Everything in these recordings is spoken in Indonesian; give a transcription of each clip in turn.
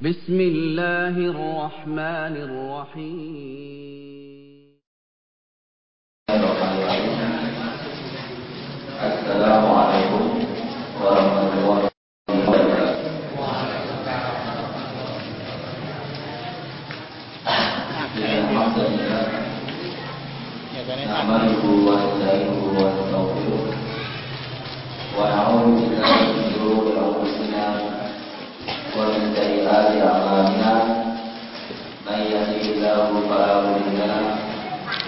بسم الله الرحمن الرحيم. السلام عليكم ورحمة الله وبركاته. الحمد لله نحمده ونستعينه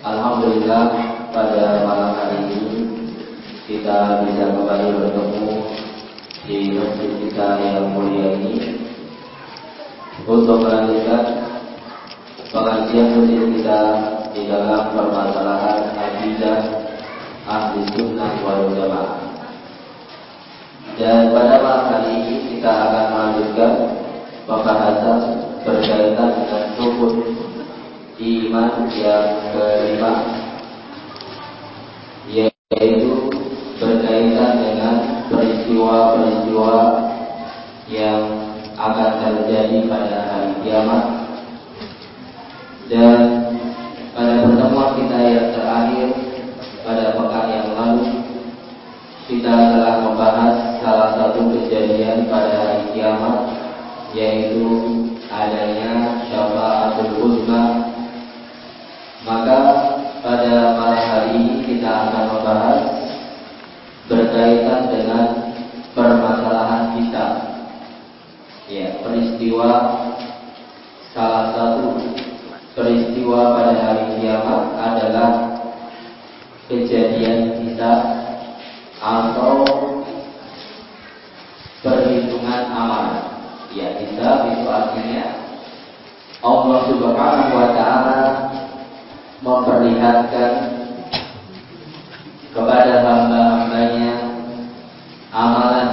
Alhamdulillah pada malam hari ini kita bisa kembali bertemu di masjid kita yang mulia ini untuk melanjutkan pengajian masjid kita di dalam permasalahan akidah ahli sunnah wal jamaah. Dan pada malam hari ini kita akan melanjutkan pembahasan berkaitan dengan rukun iman yang kelima yaitu berkaitan dengan peristiwa-peristiwa yang akan terjadi pada hari kiamat. Dan pada pertemuan kita yang terakhir pada pekan yang lalu kita telah membahas salah satu kejadian pada hari kiamat yaitu adanya syafaatul uzma maka pada malam hari ini kita akan membahas berkaitan dengan permasalahan kita ya peristiwa salah satu peristiwa pada hari kiamat adalah kejadian kita atau perhitungan amalan. Ya, kita itu artinya Allah Subhanahu wa taala memperlihatkan kepada hamba-hambanya amalan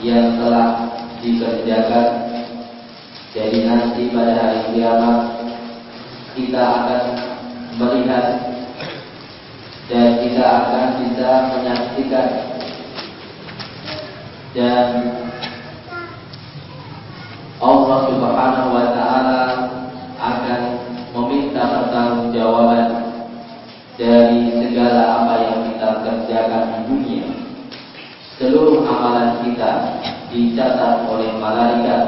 yang telah dikerjakan. Jadi nanti pada hari kiamat kita akan melihat dan kita akan bisa menyaksikan dan Allah Subhanahu wa taala akan meminta pertanggungjawaban dari segala apa yang kita kerjakan di dunia. Seluruh amalan kita dicatat oleh malaikat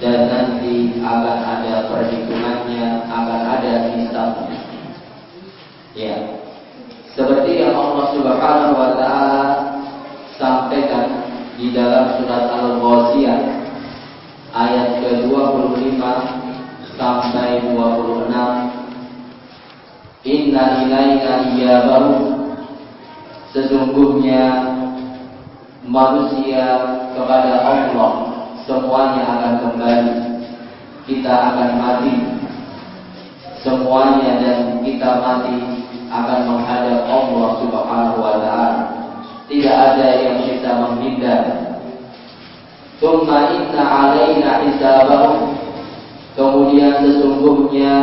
dan nanti akan ada perhitungannya, akan ada hisabnya. Ya, seperti yang Allah Subhanahu wa taala di dalam surat Al-Ghasyiyah ayat ke-25 sampai 26 Inna ilaina iyabahum Sesungguhnya manusia kepada Allah semuanya akan kembali. Kita akan mati. Semuanya dan kita mati akan menghadap Allah Subhanahu wa taala. Tidak ada yang bisa menghindar. Tsumma inna alaina hisabahum. Kemudian sesungguhnya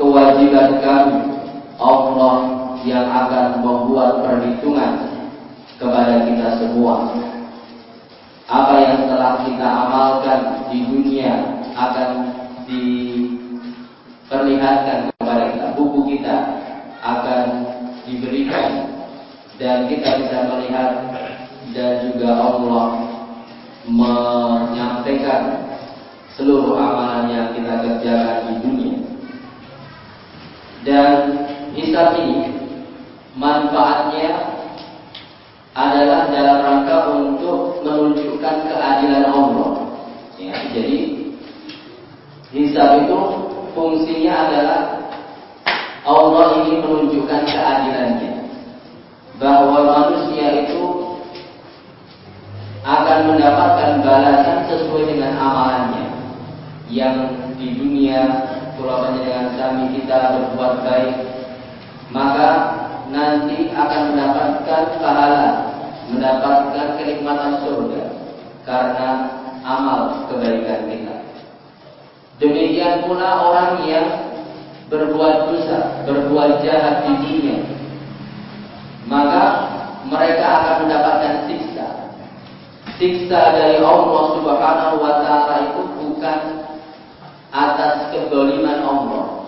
kewajiban kami Allah yang akan membuat perhitungan kepada kita semua. Apa yang telah kita amalkan di dunia akan diperlihatkan kepada kita. Buku kita akan diberikan dan kita bisa melihat dan juga Allah menyampaikan seluruh amalan yang kita kerjakan di dunia. Dan hisab ini manfaatnya adalah dalam rangka untuk menunjukkan keadilan Allah. Ya, jadi hisab itu fungsinya adalah Allah ingin menunjukkan keadilannya bahwa manusia itu akan mendapatkan balasan sesuai dengan amalannya. Yang di dunia terutama dengan kami kita berbuat baik maka nanti akan mendapatkan pahala mendapatkan kenikmatan surga karena amal kebaikan kita. Demikian pula orang yang berbuat dosa berbuat jahat di dunia maka mereka akan mendapatkan siksa dari Allah Subhanahu wa taala itu bukan atas kedoliman Allah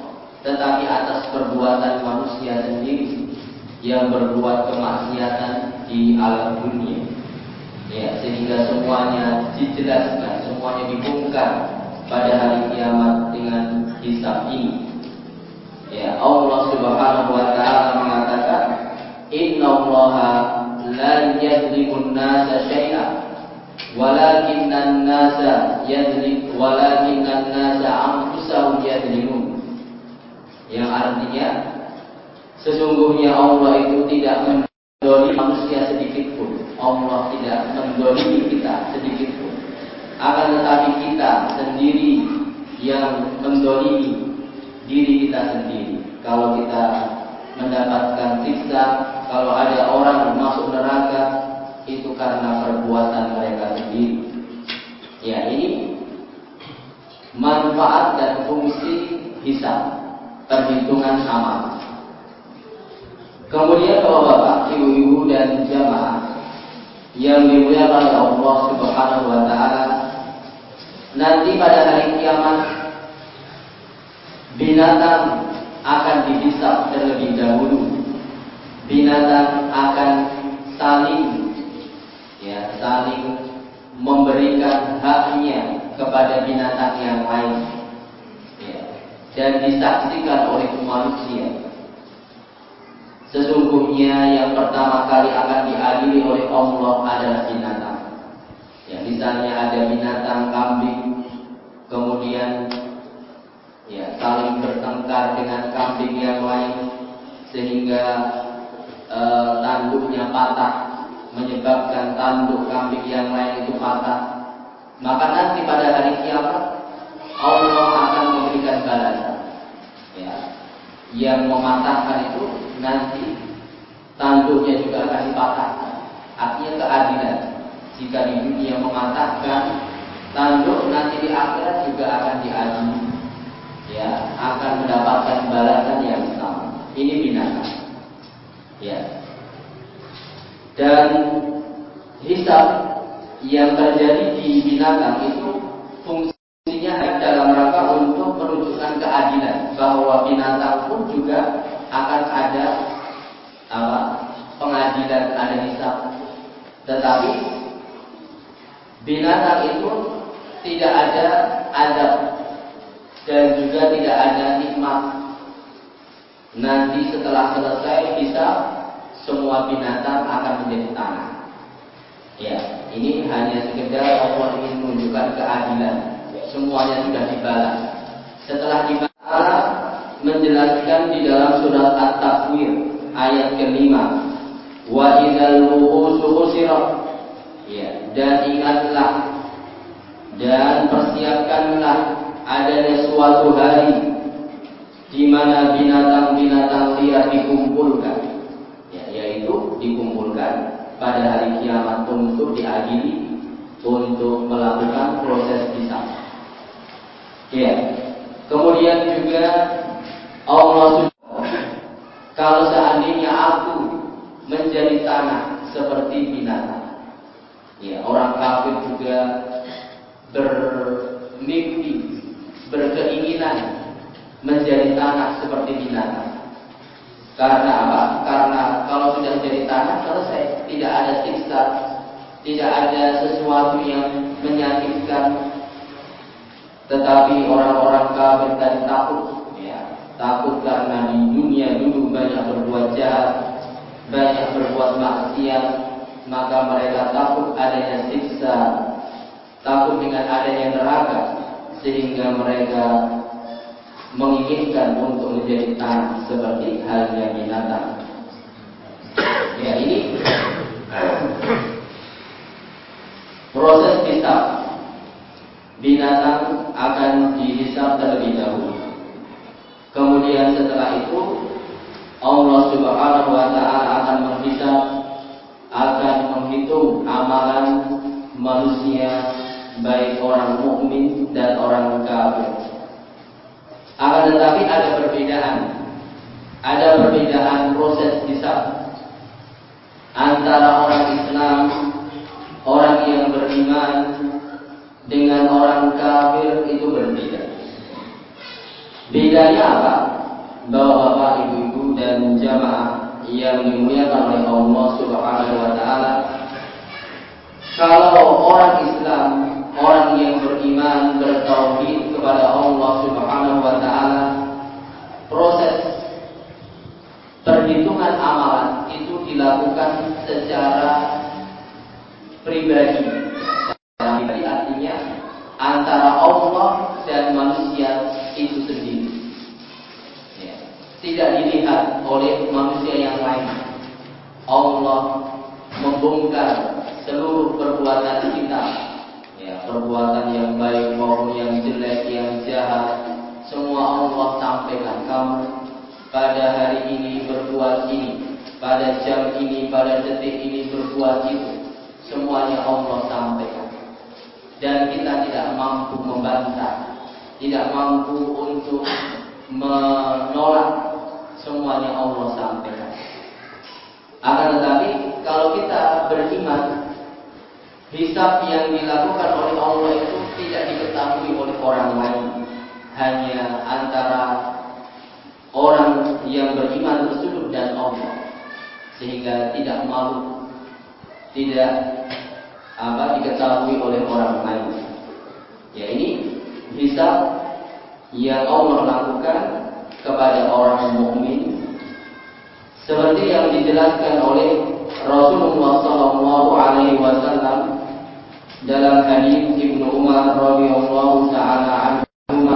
tetapi atas perbuatan manusia sendiri yang berbuat kemaksiatan di alam dunia. Ya sehingga semuanya dijelaskan semuanya dibongkar pada hari kiamat dengan hisab ini. Ya Allah Subhanahu wa taala mengatakan inna Allah la yadlimun nasa walakinnan nasa yadlim walakinnan nasa anfusahum yadlimun yang artinya sesungguhnya Allah itu tidak mendolimi manusia sedikit pun. Allah tidak mendolimi kita sedikit pun. Akan tetapi kita sendiri yang mendolimi diri kita sendiri. Kalau kita mendapatkan siksa kalau ada orang masuk neraka itu karena perbuatan mereka Ya, ini manfaat dan fungsi hisab, perhitungan amal. Kemudian Bapak-bapak, ibu-ibu dan jamaah yang dimuliakan oleh Allah Subhanahu wa taala, nanti pada hari kiamat binatang akan dihisab terlebih dahulu. Binatang akan saling ya saling haknya kepada binatang yang lain. Ya, dan disaksikan oleh manusia. Sesungguhnya yang pertama kali akan diadili oleh Allah adalah binatang. Ya misalnya ada binatang kambing kemudian ya saling bertengkar dengan kambing yang lain sehingga eh, tanduknya patah menyebabkan tanduk kambing yang lain itu patah, maka nanti pada hari kiamat Allah akan memberikan balasan. Ya. Yang mematahkan itu nanti tanduknya juga akan dipatahkan. Artinya keadilan. Jika di dunia mematahkan tanduk, nanti di akhirat juga akan diadili. Ya, akan mendapatkan balasan yang sama. Ini binatang. Ya, dan hisab yang terjadi di binatang itu fungsinya dalam rangka untuk menunjukkan keadilan bahwa binatang pun juga akan ada apa pengadilan ada hisab tetapi binatang itu tidak ada adab dan juga tidak ada nikmat. Nanti setelah selesai hisab semua binatang akan menjadi tanah. Ya, ini hanya sekedar Allah ingin menunjukkan keadilan. Semuanya sudah dibalas. Setelah dibalas, menjelaskan di dalam surat At-Takwir ayat kelima, wa idzal wuhusu Ya, dan ingatlah dan persiapkanlah adanya suatu hari di mana binatang-binatang liar dikumpulkan yaitu dikumpulkan pada hari kiamat untuk diadili untuk melakukan proses hisab. Ya. Kemudian juga Allah kalau seandainya aku menjadi tanah seperti binatang. Ya, orang kafir juga bermimpi, berkeinginan menjadi tanah seperti binatang. Karena apa? Karena kalau sudah jadi tanah selesai, tidak ada siksa, tidak ada sesuatu yang menyakitkan. Tetapi orang-orang kafir tadi takut, ya, takut karena di dunia dulu banyak berbuat jahat, banyak berbuat maksiat, maka mereka takut adanya siksa, takut dengan adanya neraka, sehingga mereka menginginkan untuk menjadi tanah seperti halnya binatang. Ya ini hisab. Binatang akan dihisab terlebih dahulu. Kemudian setelah itu Allah Subhanahu wa taala akan menghisab akan menghitung amalan manusia baik orang mukmin dan orang kafir. Akan tetapi ada perbedaan. Ada perbedaan proses hisab antara orang Islam, orang yang beriman dengan orang kafir itu berbeda. Bedanya apa? Bahwa Bapak, Ibu-ibu dan jamaah yang dimuliakan oleh Allah Subhanahu wa taala kalau orang Islam, orang yang beriman, bertauhid kepada Allah Subhanahu wa taala, proses perhitungan amalan itu dilakukan secara pribadi. Secara pribadi artinya antara Allah dan manusia itu sendiri. Ya. Tidak dilihat oleh manusia yang lain. Allah membongkar seluruh perbuatan kita. Ya, perbuatan yang baik maupun yang jelek, yang jahat, semua Allah sampaikan kamu pada hari ini berbuat ini, pada jam ini, pada detik ini berbuat itu. Semuanya Allah sampaikan. Dan kita tidak mampu membantah, tidak mampu untuk menolak semuanya Allah sampaikan. Akan tetapi kalau kita beriman, hisab yang dilakukan oleh Allah itu tidak diketahui oleh orang lain, hanya antara orang yang beriman tersebut dan Allah, sehingga tidak malu, tidak apa diketahui oleh orang lain. Ya ini hisab yang Allah lakukan kepada orang mukmin. Seperti yang dijelaskan oleh Rasulullah Sallallahu Alaihi Wasallam dalam hadis Ibnu Umar radhiyallahu taala anhu.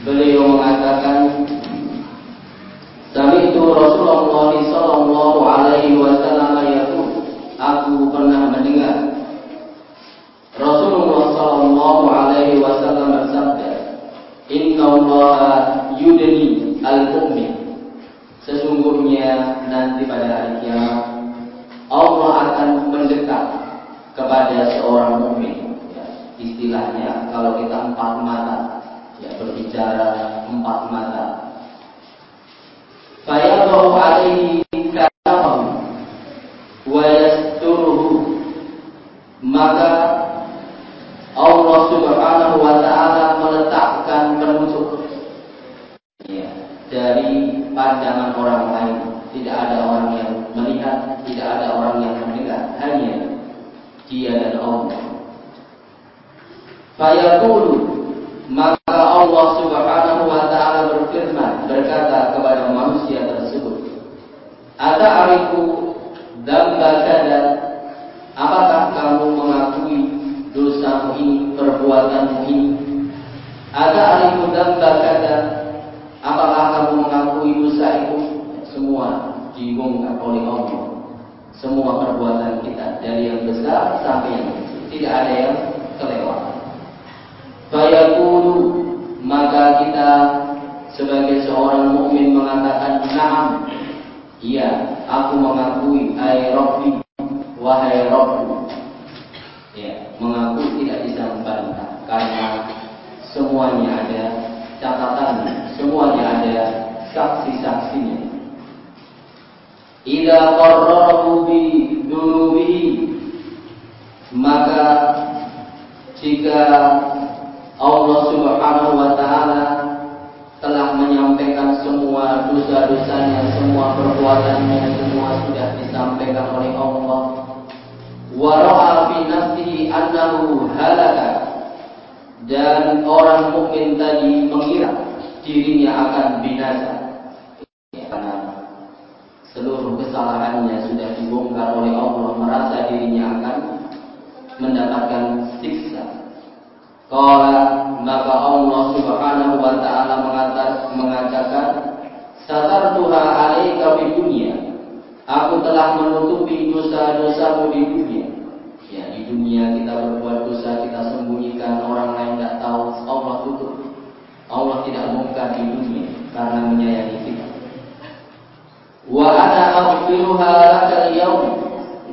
Beliau mengatakan Sami itu Rasulullah nanti pada hari kiamat Allah akan mendekat kepada seorang mukmin. Ya, istilahnya kalau kita empat mata, ya berbicara empat mata. Fayadahu alaihi katahu wa yasturuhu maka Allah Subhanahu wa taala meletakkan penutup ya, dari pandangan orang lain. Tidak ada orang yang melihat, tidak ada orang yang mendengar, hanya dia dan Allah. Fayaqulu maka Allah Subhanahu wa taala berfirman berkata kepada manusia tersebut, "Ata'rifu dzamba kada? Apakah kamu mengakui dosamu ini, perbuatanmu ini? Ata'rifu dzamba kada? Apakah kamu mengakui dosa itu? Semua dibongkar oleh Allah. Semua perbuatan kita dari yang besar sampai yang kecil. Tidak ada yang kelewatan. Fayaqulu maka kita sebagai seorang mukmin mengatakan na'am. Iya, aku mengakui ai Rabbi wahai Rabbku. Ya, mengaku tidak bisa membantah karena semuanya ada catatan, semuanya ada saksi-saksinya. Ida qarrarahu bi dunubihi maka jika Allah Subhanahu wa taala telah menyampaikan semua dosa-dosanya, semua perbuatannya, semua sudah disampaikan oleh Allah. Wa fi nafsihi annahu dan orang mukmin tadi mengira dirinya akan binasa. Seluruh kesalahannya sudah dibongkar oleh Allah, merasa dirinya akan mendapatkan siksa. Qala maka Allah Subhanahu wa taala mengatakan satartuha alaika di dunia. Aku telah menutupi dosa-dosamu di dunia. Ya, di dunia dunia kita berbuat dosa, kita sembunyikan, orang lain tidak tahu, Allah tutup. Allah tidak bongkar di dunia karena menyayangi kita. Wa ana aghfiruha lakal yaum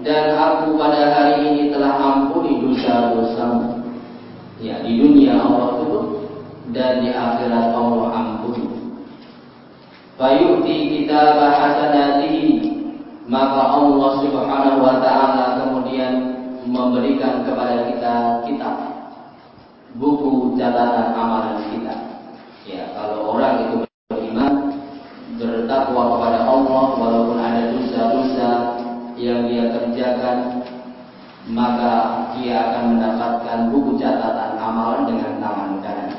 dan aku pada hari ini telah ampuni dosa-dosamu. Ya, di dunia Allah tutup dan di akhirat Allah ampuni. Fayu'ti kita hasanatihi maka Allah Subhanahu wa taala kemudian memberikan kepada kita kitab buku catatan amalan kita. Ya, kalau orang itu beriman, bertakwa kepada Allah walaupun ada dosa-dosa yang dia kerjakan, maka dia akan mendapatkan buku catatan amalan dengan tangan kanan.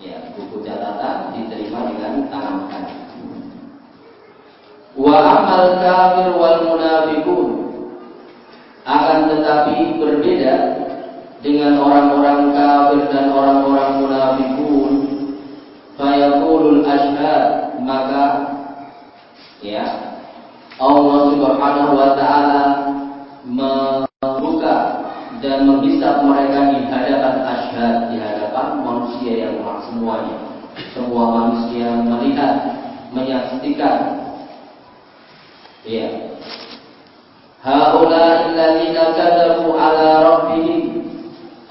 Ya, buku catatan diterima dengan tangan kanan. Wa amal kafir wal munafiqun akan tetapi berbeda dengan orang-orang kafir dan orang-orang munafikun fayaqulul ashhad maka ya Allah Subhanahu wa taala dan menghisap mereka di hadapan ashhad di hadapan manusia yang semuanya semua manusia melihat menyaksikan Ya. Haula alladziina kadzabu ala rabbihim.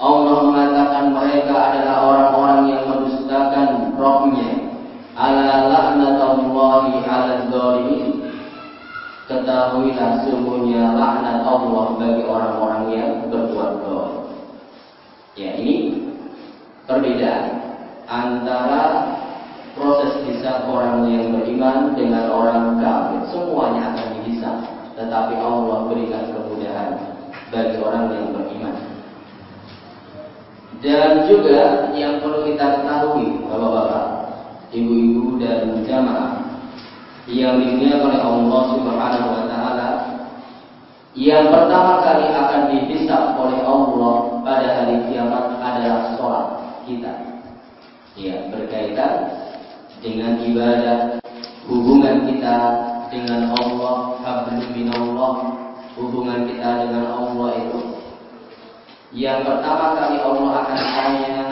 Allah mengatakan mereka adalah orang-orang yang mendustakan Rabbnya. Ala la'natullahi 'ala dzalimin. Ketahuilah sungguhnya laknat Allah bagi orang-orang yang berbuat dosa. Ya, ini perbedaan antara proses hisab orang yang beriman dengan orang kafir semuanya akan dihisab tetapi Allah berikan kemudahan bagi orang yang beriman dan juga yang perlu kita ketahui bapak-bapak ibu-ibu dan jamaah yang dimuliakan oleh Allah Subhanahu wa taala yang pertama kali akan dihisab oleh Allah pada hari kiamat adalah sholat kita. Ya, berkaitan dengan ibadah, hubungan kita dengan Allah, hablum minallah, hubungan kita dengan Allah itu yang pertama kali Allah akan tanya,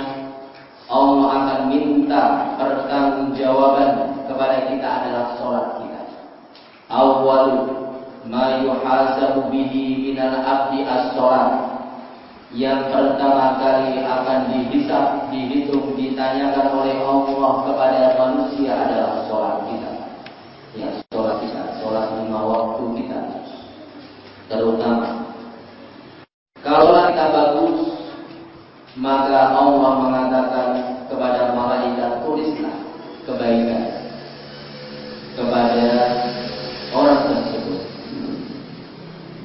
Allah akan minta pertanggungjawaban kepada kita adalah sholat kita. Awal ma yuhasabu bihi minal abdi as-sholat yang pertama kali akan dihisap, dihitung, ditanyakan oleh Allah kepada manusia adalah sholat kita. Ya, sholat kita, sholat lima waktu kita. Terutama, kalau kita bagus, maka Allah mengatakan kepada malaikat tulislah kebaikan kepada orang tersebut.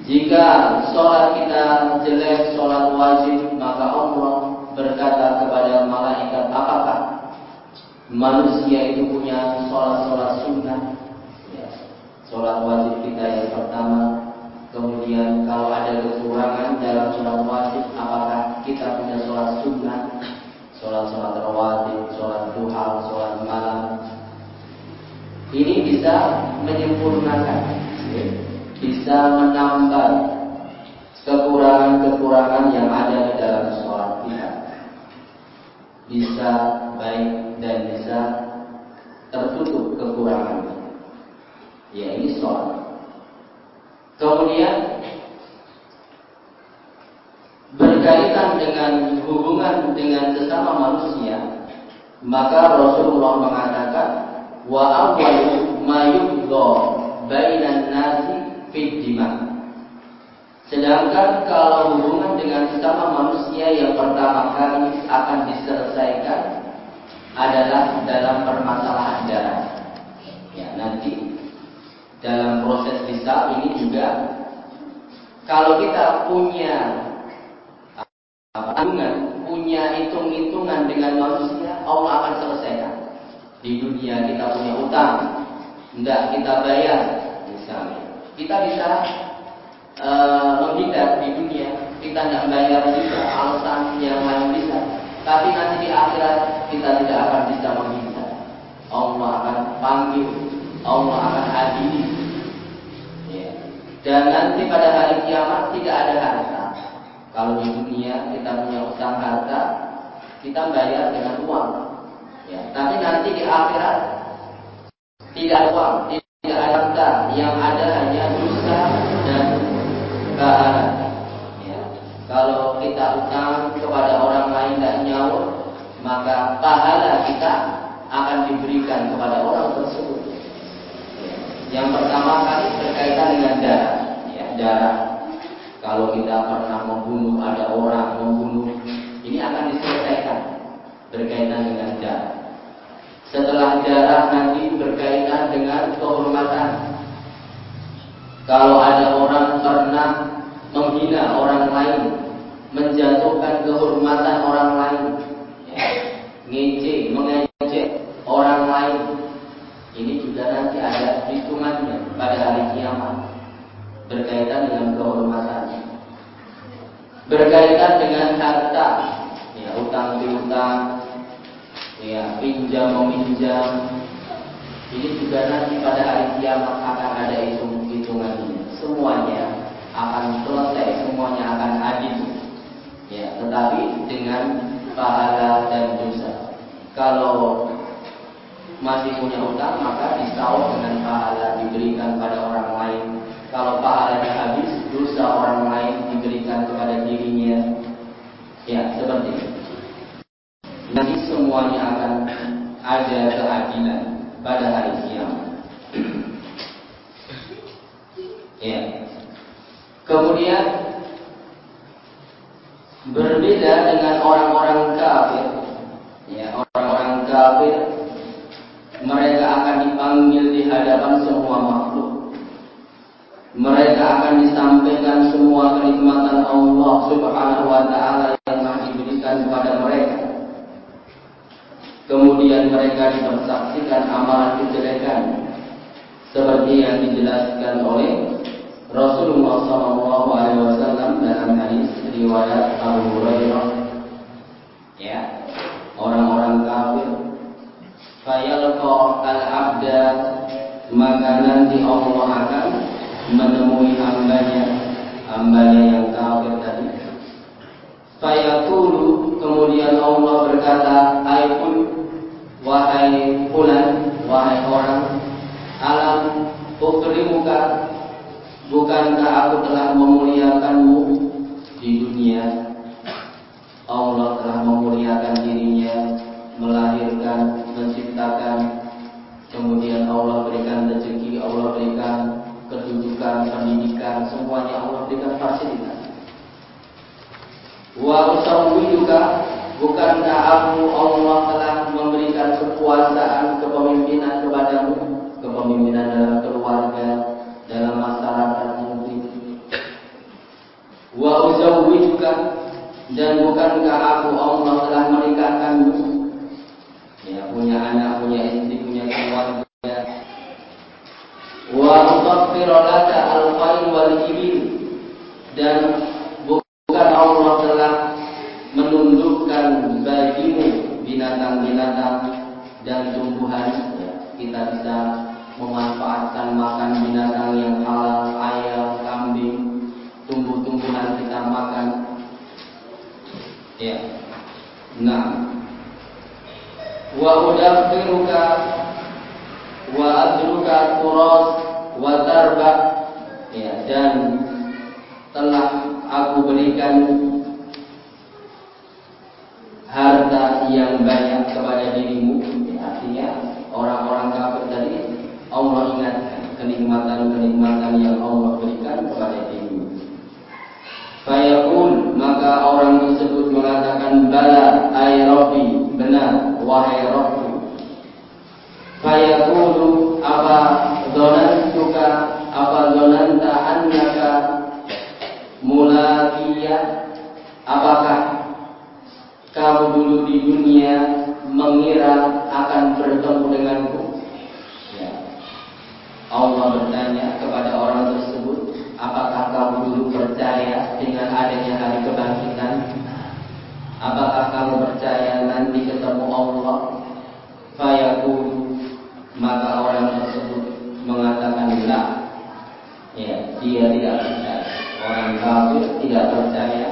Jika sholat kita jelek, sholat wajib, maka Allah berkata kepada malaikat, apakah manusia itu punya sholat-sholat sunnah? Ya. Sholat wajib kita yang pertama, kemudian kalau ada kekurangan dalam sholat wajib, apakah kita punya sholat sunnah? Sholat-sholat rawatib, sholat duha, sholat malam. Ini bisa menyempurnakan. Ya bisa menambah kekurangan-kekurangan yang ada di dalam sholat kita. Bisa baik dan bisa tertutup kekurangan. Ya ini sholat. Kemudian berkaitan dengan hubungan dengan sesama manusia, maka Rasulullah mengatakan wa awwalu ma bainan nasi fiddima. Sedangkan kalau hubungan dengan sesama manusia yang pertama kali akan diselesaikan adalah dalam permasalahan darah. Ya, nanti dalam proses hisab ini juga kalau kita punya hubungan, punya hitung-hitungan dengan manusia, Allah akan selesaikan. Di dunia kita punya utang, enggak kita bayar misalnya kita bisa uh, menghindar di dunia kita tidak bayar juga alasan yang lain bisa tapi nanti di akhirat kita tidak akan bisa menghindar. Allah akan panggil Allah akan adili ya. dan nanti pada hari kiamat tidak ada harta. Kalau di dunia kita punya utang harta, kita bayar dengan uang. Ya, tapi nanti di akhirat tidak uang, tidak ada harta, yang ada hanya dosa dan pahala. Ya. Kalau kita utang kepada orang lain dan nyaur, maka pahala kita akan diberikan kepada orang tersebut. Ya. Yang pertama kali berkaitan dengan darah, ya, darah kalau kita pernah membunuh ada orang membunuh, ini akan diselesaikan berkaitan dengan darah. Setelah darah nanti berkaitan dengan kehormatan. Kalau ada orang pernah menghina orang lain, menjatuhkan kehormatan orang lain, ya, ngece, orang lain, ini juga nanti ada hitungannya pada hari kiamat berkaitan dengan kehormatan berkaitan dengan harta ya utang piutang ya pinjam meminjam ini juga nanti pada hari kiamat akan ada hitung hitungannya. Semuanya akan selesai semuanya akan adil ya tetapi dengan pahala dan dosa. Kalau masih punya utang maka disawab dengan pahala diberikan pada orang lain. Kalau pahalanya habis, semuanya akan ada keadilan pada hari kiamat. ya. Kemudian berbeda dengan orang-orang kafir. Ya, orang-orang kafir mereka akan dipanggil di hadapan semua makhluk mereka akan disampaikan semua kenikmatan Allah Subhanahu wa taala yang telah diberikan kepada mereka. Kemudian mereka dipersaksikan amalan kejelekan seperti yang dijelaskan oleh Rasulullah SAW dalam hadis riwayat Abu Hurairah. Ya, orang-orang kafir fayalqa al-abda maka nanti Allah akan menemui hambanya hambanya yang kafir tadi Fayaqulu kemudian Allah berkata Aikul wahai fulan wahai orang alam ukrimuka bukankah aku telah memuliakanmu di dunia? Allah telah memuliakan dirinya adruka turas wa tarba ya dan telah aku berikan harta yang banyak kepada dirimu. Ya, artinya orang-orang kafir tadi Allah ingatkan kenikmatan-kenikmatan yang Allah berikan kepada dirimu. Fayaqul maka orang tersebut mengatakan bala ay benar wahai Rabbi fayaqulu apa dzanantuka? Apa dzananta annaka mulaqiya apakah kamu dulu di dunia mengira akan bertemu denganku? Ya. Allah bertanya kepada orang tersebut apakah kamu dulu percaya dengan adanya hari kebangkitan? Apakah kamu percaya nanti ketemu Allah fayaqulu maka orang tersebut mengatakan la ya dia tidak percaya orang kafir tidak percaya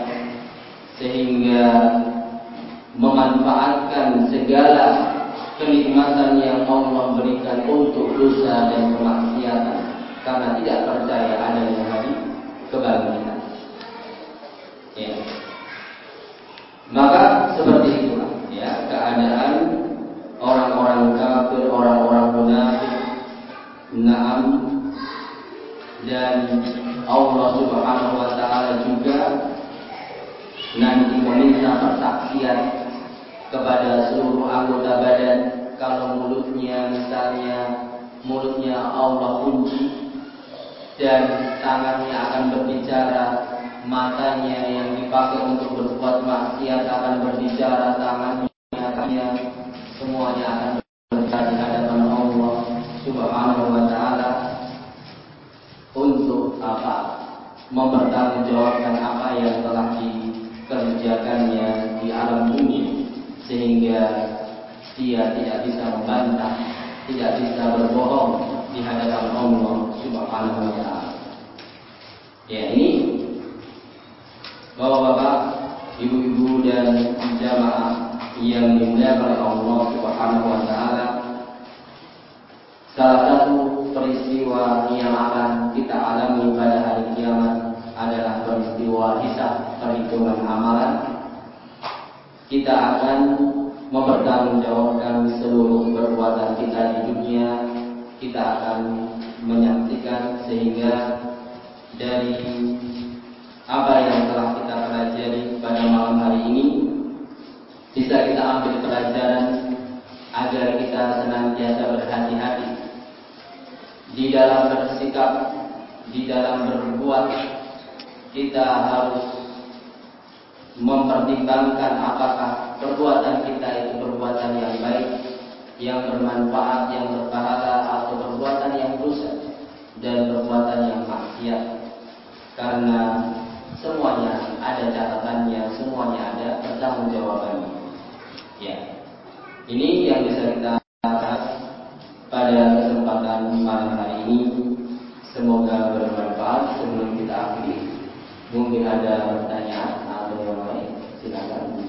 memanfaatkan segala kenikmatan yang Allah berikan untuk dosa dan kemaksiatan karena tidak percaya adanya hari kebangkitan. Berbicara tangannya kakinya semuanya akan berbicara di hadapan Allah Subhanahu wa taala untuk apa mempertanggungjawabkan apa yang telah dikerjakannya di alam bumi sehingga dia tidak bisa membantah, tidak bisa berbohong di hadapan Allah Subhanahu wa taala. Ya, ini Bapak-bapak, ibu-ibu dan jamaah yang dimuliakan oleh Allah Subhanahu wa taala. Salah satu peristiwa yang akan kita alami pada hari kiamat adalah peristiwa hisab perhitungan amalan kita akan mempertanggungjawabkan seluruh perbuatan kita di dunia kita akan menyaksikan sehingga dari apa yang telah kita pelajari pada malam hari ini bisa kita ambil pelajaran agar kita senantiasa berhati-hati di dalam bersikap, di dalam berbuat kita harus mempertimbangkan apakah perbuatan kita itu perbuatan yang baik, yang bermanfaat, yang berpahala atau perbuatan yang dosa dan perbuatan yang maksiat. Karena semuanya ada catatannya, semuanya ada pertanggungjawabannya. Ya. Ini yang bisa kita bahas pada kesempatan malam hari ini. Semoga bermanfaat sebelum kita akhiri. Mungkin ada pertanyaan atau yang lain, silakan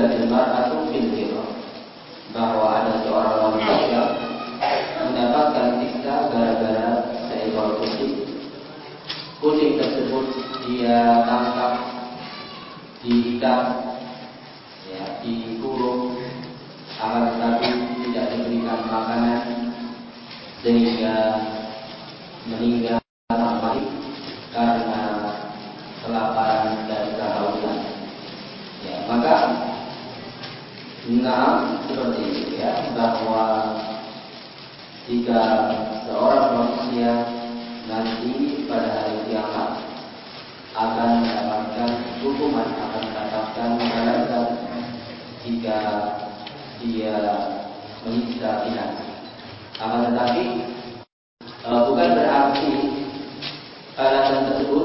Udzilatil mar'atu fil dia menyiksa binatang. Akan tetapi e, bukan berarti balasan tersebut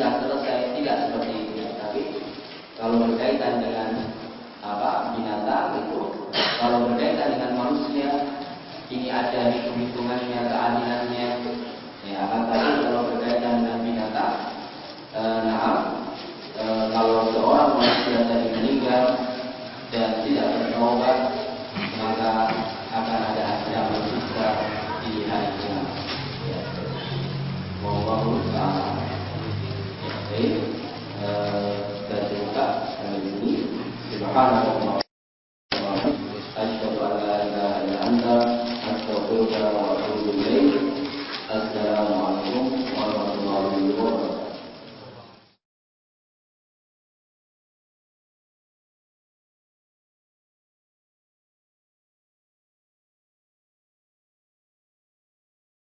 sudah selesai tidak seperti itu. Tapi kalau berkaitan dengan apa binatang itu kalau berkaitan dengan manusia ini ada hitung-hitungannya ada